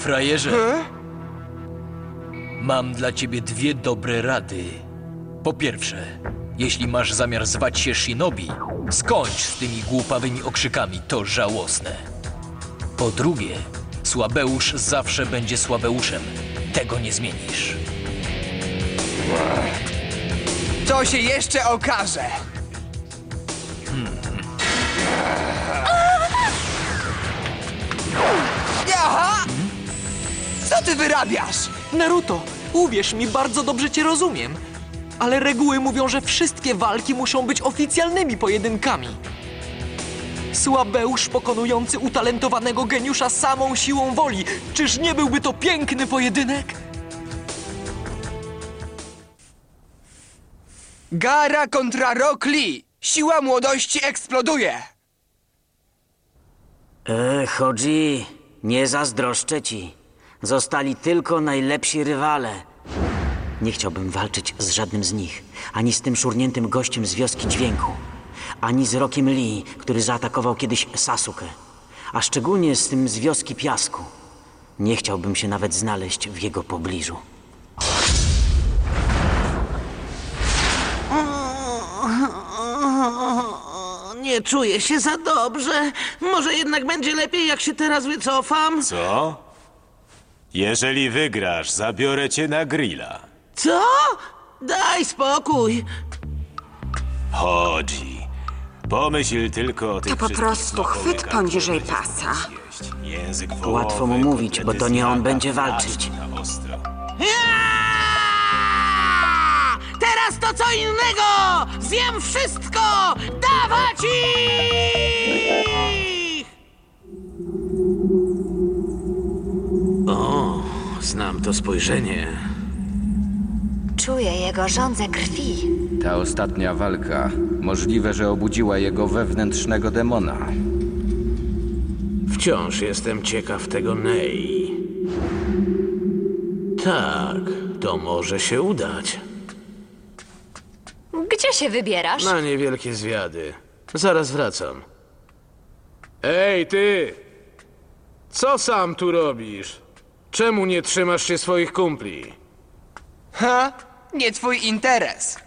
Frajerze. Mam dla ciebie dwie dobre rady. Po pierwsze, jeśli masz zamiar zwać się Shinobi, skończ z tymi głupawymi okrzykami, to żałosne. Po drugie, Słabeusz zawsze będzie Słabeuszem. Tego nie zmienisz. To się jeszcze okaże. Aha! Co ty wyrabiasz? Naruto, uwierz mi, bardzo dobrze cię rozumiem. Ale reguły mówią, że wszystkie walki muszą być oficjalnymi pojedynkami. Słabeusz pokonujący utalentowanego geniusza samą siłą woli. Czyż nie byłby to piękny pojedynek? Gara kontra Rock Lee. Siła młodości eksploduje. E, Hodzi, nie zazdroszczę ci. Zostali tylko najlepsi rywale. Nie chciałbym walczyć z żadnym z nich. Ani z tym szurniętym gościem z wioski dźwięku. Ani z Rokiem Lee, który zaatakował kiedyś Sasuke. A szczególnie z tym z wioski piasku. Nie chciałbym się nawet znaleźć w jego pobliżu. Nie czuję się za dobrze. Może jednak będzie lepiej, jak się teraz wycofam? Co? Jeżeli wygrasz, zabiorę cię na grilla. Co? Daj spokój. Chodzi. Pomyśl tylko o tych To po prostu chwyt poniżej pasa. Język wołowy, Łatwo mu mówić, bo to nie on będzie walczyć. aż na ostro. Aaaa! Teraz to co innego! Zjem wszystko! Dawać ich! Znam to spojrzenie. Czuję jego żądzę krwi. Ta ostatnia walka możliwe, że obudziła jego wewnętrznego demona. Wciąż jestem ciekaw tego Nei. Tak, to może się udać. Gdzie się wybierasz? Na niewielkie zwiady. Zaraz wracam. Ej, ty! Co sam tu robisz? Czemu nie trzymasz się swoich kumpli? Ha? Nie twój interes.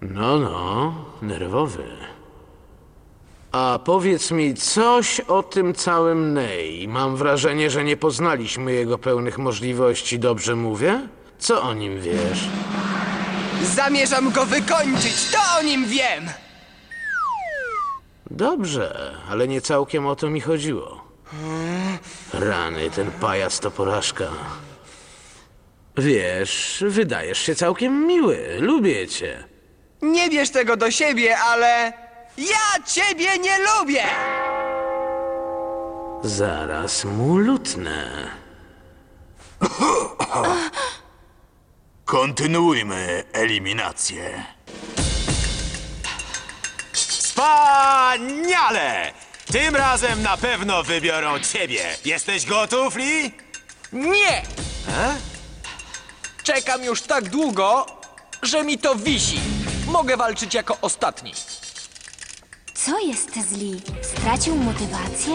No, no, nerwowy. A powiedz mi coś o tym całym Nei. Mam wrażenie, że nie poznaliśmy jego pełnych możliwości, dobrze mówię? Co o nim wiesz? Zamierzam go wykończyć, to o nim wiem. Dobrze, ale nie całkiem o to mi chodziło. Rany, ten pajac to porażka. Wiesz, wydajesz się całkiem miły. Lubię cię. Nie bierz tego do siebie, ale... Ja ciebie nie lubię! Zaraz mu lutnę. Kontynuujmy eliminację. Wspaniale! Tym razem na pewno wybiorą ciebie. Jesteś gotów, Lee? Nie! Czekam już tak długo, że mi to wisi. Mogę walczyć jako ostatni. Co jest z Lee? Stracił motywację?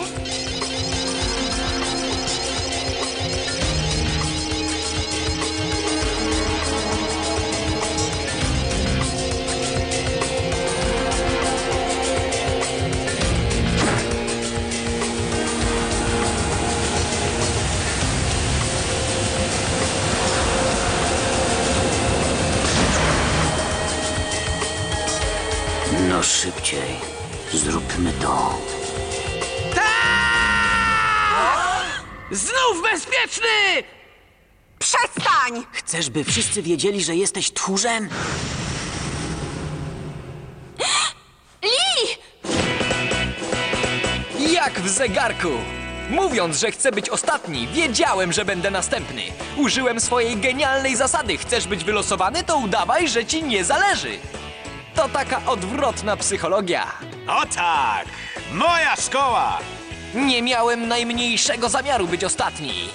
Chcesz, by wszyscy wiedzieli, że jesteś tchórzem? Jak w zegarku! Mówiąc, że chcę być ostatni, wiedziałem, że będę następny. Użyłem swojej genialnej zasady. Chcesz być wylosowany, to udawaj, że ci nie zależy. To taka odwrotna psychologia. O tak! Moja szkoła! Nie miałem najmniejszego zamiaru być ostatni.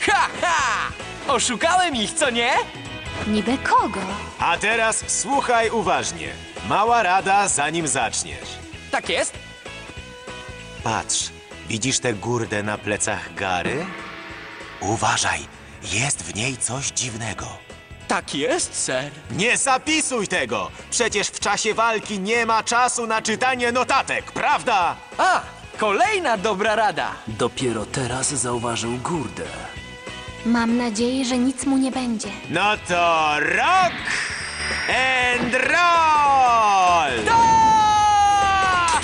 Ha, ha! Oszukałem ich, co nie? Niby kogo? A teraz słuchaj uważnie. Mała rada, zanim zaczniesz. Tak jest? Patrz, Widzisz tę górdę na plecach Gary? Uważaj, jest w niej coś dziwnego. Tak jest, ser. Nie zapisuj tego! Przecież w czasie walki nie ma czasu na czytanie notatek, prawda? A, kolejna dobra rada. Dopiero teraz zauważył górdę. Mam nadzieję, że nic mu nie będzie. No to rock and roll! Tak!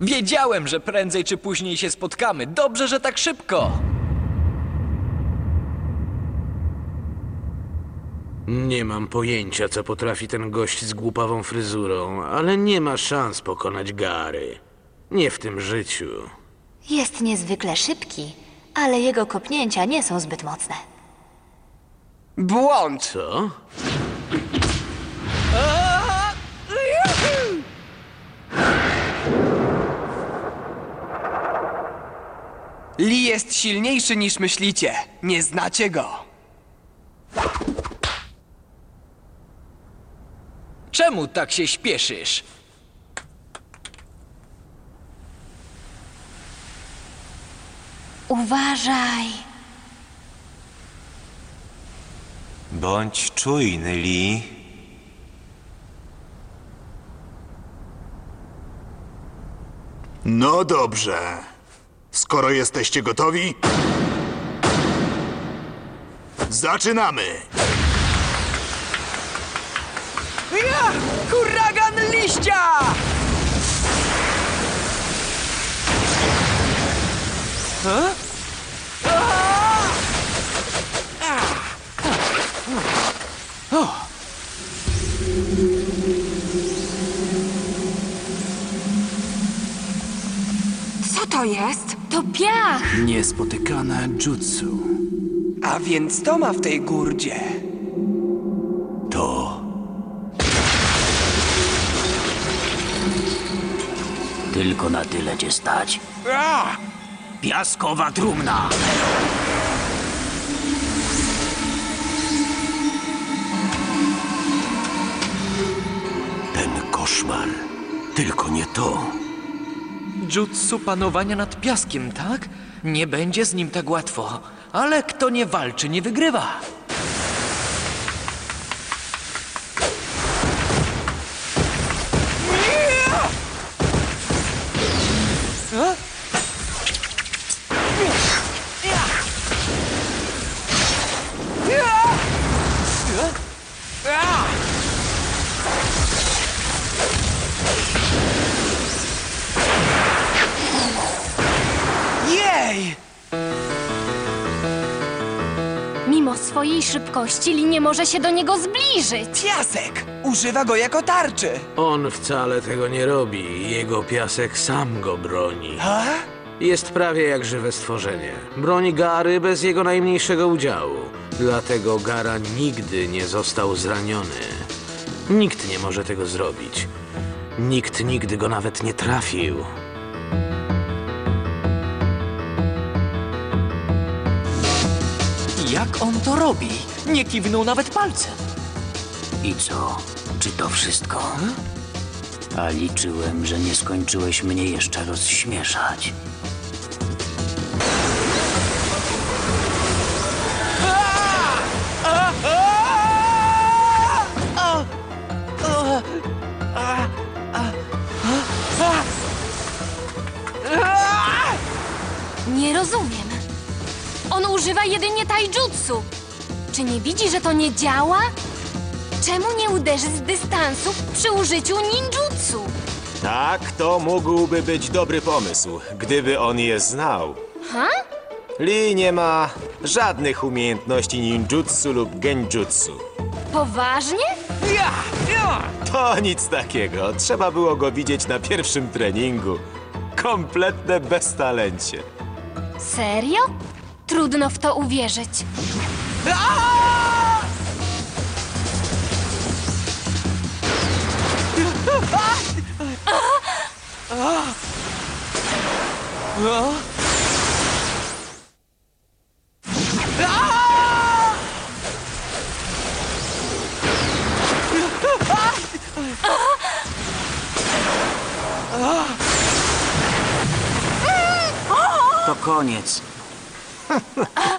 Wiedziałem, że prędzej czy później się spotkamy. Dobrze, że tak szybko. Nie mam pojęcia, co potrafi ten gość z głupawą fryzurą, ale nie ma szans pokonać Gary. Nie w tym życiu. Jest niezwykle szybki, ale jego kopnięcia nie są zbyt mocne. Błąd! Co? Lee jest silniejszy niż myślicie. Nie znacie go. Czemu tak się śpieszysz? Uważaj! Bądź czujny, Lee. No dobrze. Skoro jesteście gotowi, zaczynamy! Ja! Huragan liścia! Co to jest? To piach! Niespotykane jutsu. A więc to ma w tej górdzie. Tylko na tyle cię stać. Piaskowa trumna! Ten koszmar. Tylko nie to. Jutsu panowania nad piaskiem, tak? Nie będzie z nim tak łatwo. Ale kto nie walczy, nie wygrywa. Szybkości Li nie może się do niego zbliżyć. Piasek! Używa go jako tarczy. On wcale tego nie robi. Jego piasek sam go broni. A? Jest prawie jak żywe stworzenie. Broni Gary bez jego najmniejszego udziału. Dlatego Gara nigdy nie został zraniony. Nikt nie może tego zrobić. Nikt nigdy go nawet nie trafił. Jak on to robi? Nie kiwnął nawet palcem. I co? Czy to wszystko? A liczyłem, że nie skończyłeś mnie jeszcze rozśmieszać. Czy nie widzi, że to nie działa? Czemu nie uderzy z dystansu przy użyciu ninjutsu? tak, to mógłby być dobry pomysł, gdyby on je znał. Ha? Lee nie ma żadnych umiejętności ninjutsu lub genjutsu. Poważnie? Ja! Ja! To nic takiego. Trzeba było go widzieć na pierwszym treningu. Kompletne beztalencie. Serio? Trudno w to uwierzyć. To koniec.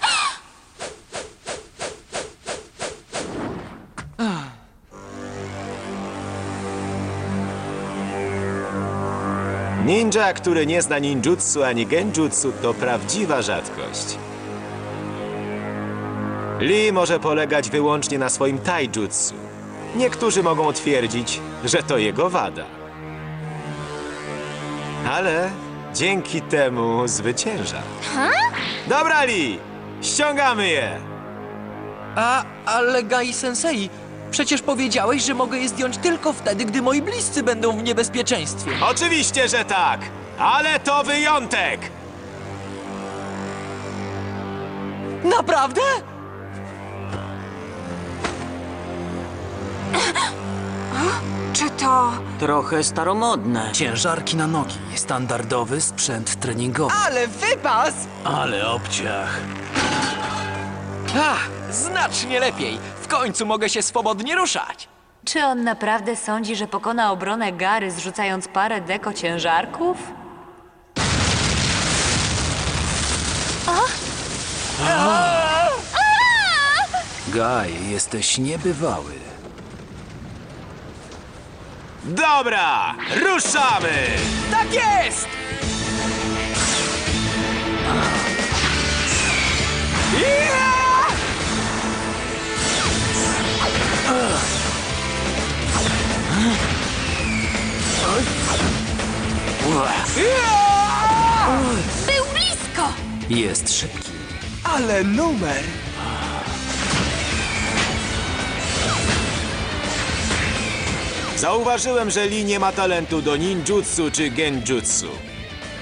Ninja, który nie zna ninjutsu ani genjutsu, to prawdziwa rzadkość. Lee może polegać wyłącznie na swoim taijutsu. Niektórzy mogą twierdzić, że to jego wada. Ale dzięki temu zwycięża. Dobra, Lee! Ściągamy je! A, ale Gai Sensei, przecież powiedziałeś, że mogę je zdjąć tylko wtedy, gdy moi bliscy będą w niebezpieczeństwie. Oczywiście, że tak! Ale to wyjątek! Naprawdę? Czy to... Trochę staromodne. Ciężarki na nogi, standardowy sprzęt treningowy. Ale wypas! Ale obciach. Ach, znacznie lepiej. W końcu mogę się swobodnie ruszać. Czy on naprawdę sądzi, że pokona obronę Gary, zrzucając parę deko ciężarków? Gaj, jesteś niebywały. Dobra! Ruszamy! Tak jest! Był blisko! Jest szybki. Ale numer! Zauważyłem, że Lee nie ma talentu do ninjutsu czy genjutsu.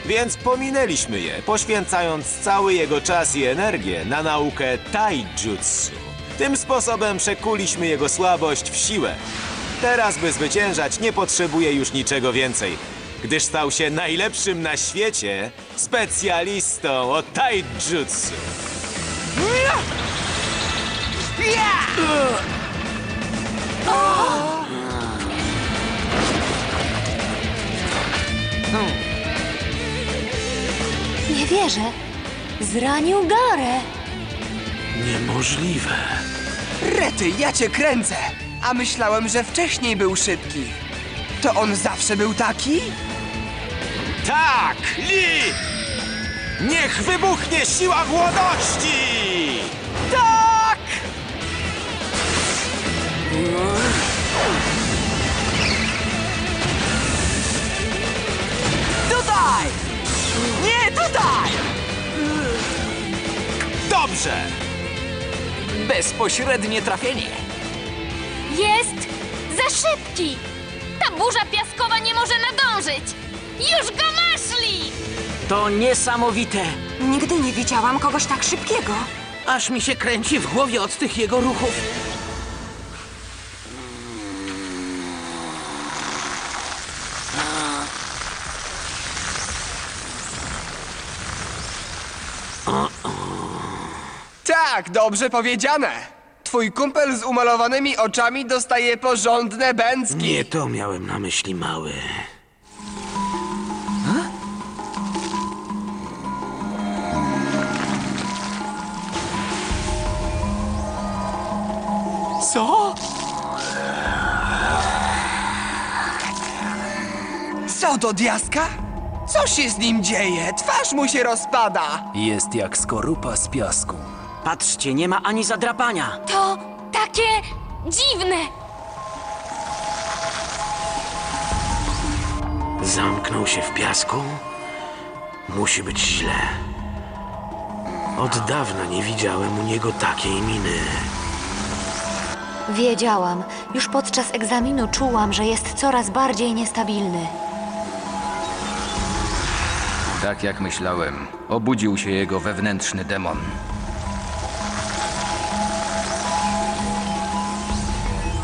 Więc pominęliśmy je, poświęcając cały jego czas i energię na naukę taijutsu. Tym sposobem przekuliśmy jego słabość w siłę. Teraz, by zwyciężać, nie potrzebuje już niczego więcej, gdyż stał się najlepszym na świecie specjalistą od taijutsu. Nie wierzę. Zranił Garę. Niemożliwe. Rety, ja cię kręcę! A myślałem, że wcześniej był szybki. To on zawsze był taki? Tak, Lee! Niech wybuchnie siła młodości! Tak! Tutaj! Nie tutaj! Dobrze! Bezpośrednie trafienie. Jest za szybki! Ta burza piaskowa nie może nadążyć! Już go masz, Lee! To niesamowite. Nigdy nie widziałam kogoś tak szybkiego. Aż mi się kręci w głowie od tych jego ruchów. Tak, dobrze powiedziane. Twój kumpel z umalowanymi oczami dostaje porządne bęcki. Nie to miałem na myśli, mały. Co? Co do diaska? Co się z nim dzieje? Twarz mu się rozpada. Jest jak skorupa z piasku. Patrzcie, nie ma ani zadrapania. To takie dziwne! Zamknął się w piasku? Musi być źle. Od dawna nie widziałem u niego takiej miny. Wiedziałam. Już podczas egzaminu czułam, że jest coraz bardziej niestabilny. Tak jak myślałem, obudził się jego wewnętrzny demon.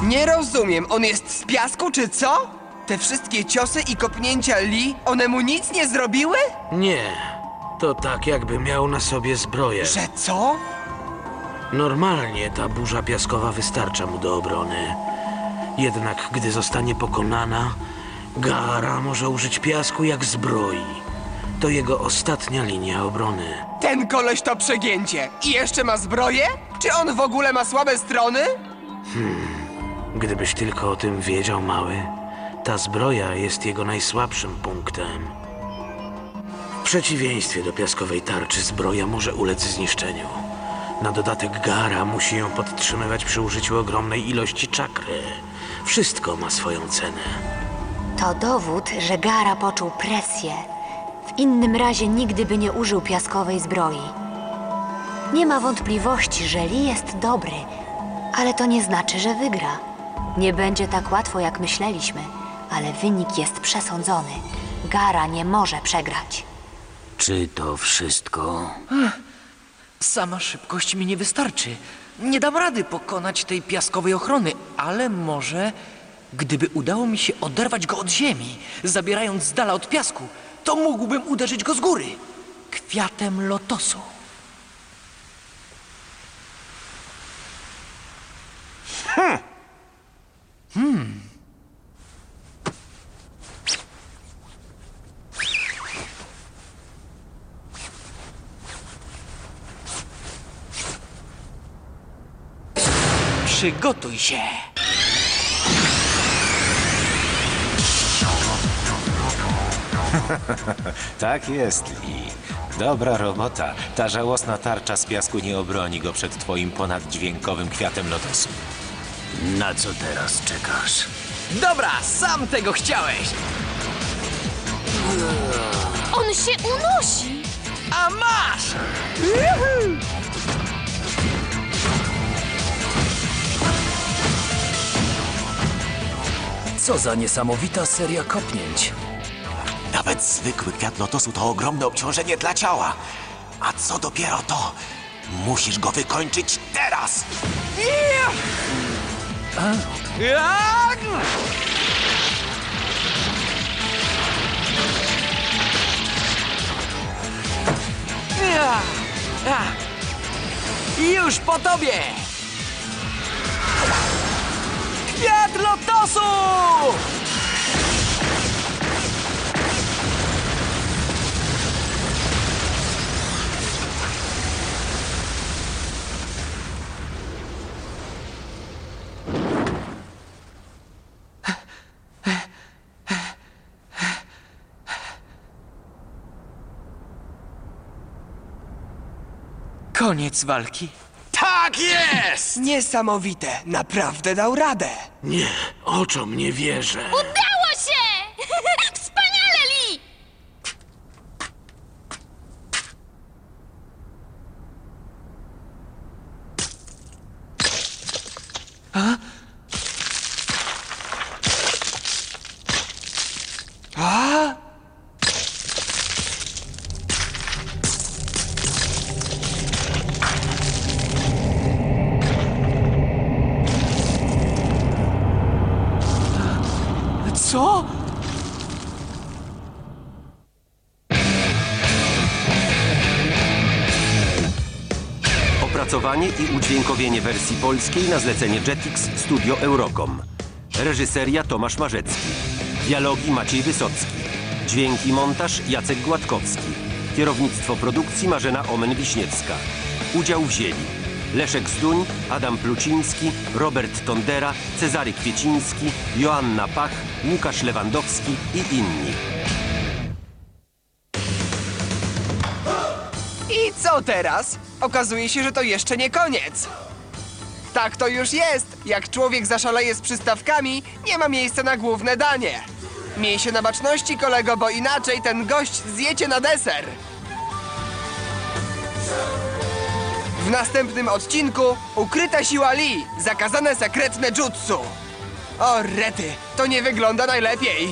Nie rozumiem, on jest z piasku czy co? Te wszystkie ciosy i kopnięcia Lee, one mu nic nie zrobiły? Nie, to tak jakby miał na sobie zbroję. Że co? Normalnie ta burza piaskowa wystarcza mu do obrony. Jednak gdy zostanie pokonana, Gara może użyć piasku jak zbroi. To jego ostatnia linia obrony. Ten koleś to przegięcie. I jeszcze ma zbroję? Czy on w ogóle ma słabe strony? Gdybyś tylko o tym wiedział, mały, ta zbroja jest jego najsłabszym punktem. W przeciwieństwie do piaskowej tarczy, zbroja może ulec zniszczeniu. Na dodatek Gara musi ją podtrzymywać przy użyciu ogromnej ilości czakry. Wszystko ma swoją cenę. To dowód, że Gara poczuł presję. W innym razie nigdy by nie użył piaskowej zbroi. Nie ma wątpliwości, że Lee jest dobry, ale to nie znaczy, że wygra. Nie będzie tak łatwo, jak myśleliśmy, ale wynik jest przesądzony. Gara nie może przegrać. Czy to wszystko? Sama szybkość mi nie wystarczy. Nie dam rady pokonać tej piaskowej ochrony, ale może gdyby udało mi się oderwać go od ziemi, zabierając z dala od piasku, to mógłbym uderzyć go z góry. Kwiatem lotosu. Przygotuj się. Tak jest, Lee. Dobra robota. Ta żałosna tarcza z piasku nie obroni go przed twoim ponaddźwiękowym kwiatem lotosu. Na co teraz czekasz? Dobra, sam tego chciałeś! On się unosi! A masz! Co za niesamowita seria kopnięć. Nawet zwykły kwiat lotosu to ogromne obciążenie dla ciała. A co dopiero to? Musisz go wykończyć teraz! Już po tobie! Kwiat lotosu! Koniec walki. Tak jest! Niesamowite. Naprawdę dał radę. Nie, oczom nie wierzę. Udało się! Wspaniale, Lee! A? Co? Opracowanie i udźwiękowienie wersji polskiej na zlecenie Jetix Studio Eurocom. Reżyseria Tomasz Marzecki. Dialogi Maciej Wysocki. Dźwięk i montaż Jacek Gładkowski. Kierownictwo produkcji Marzena Omen-Wiśniewska. Udział wzięli Leszek Zduń, Adam Pluciński, Robert Tondera, Cezary Kwieciński, Joanna Pach, Łukasz Lewandowski i inni. I co teraz? Okazuje się, że to jeszcze nie koniec. Tak to już jest. Jak człowiek zaszaleje z przystawkami, nie ma miejsca na główne danie. Miej się na baczności, kolego, bo inaczej ten gość zjecie na deser. W następnym odcinku Ukryta siła Lee, zakazane sekretne jutsu. O rety, to nie wygląda najlepiej.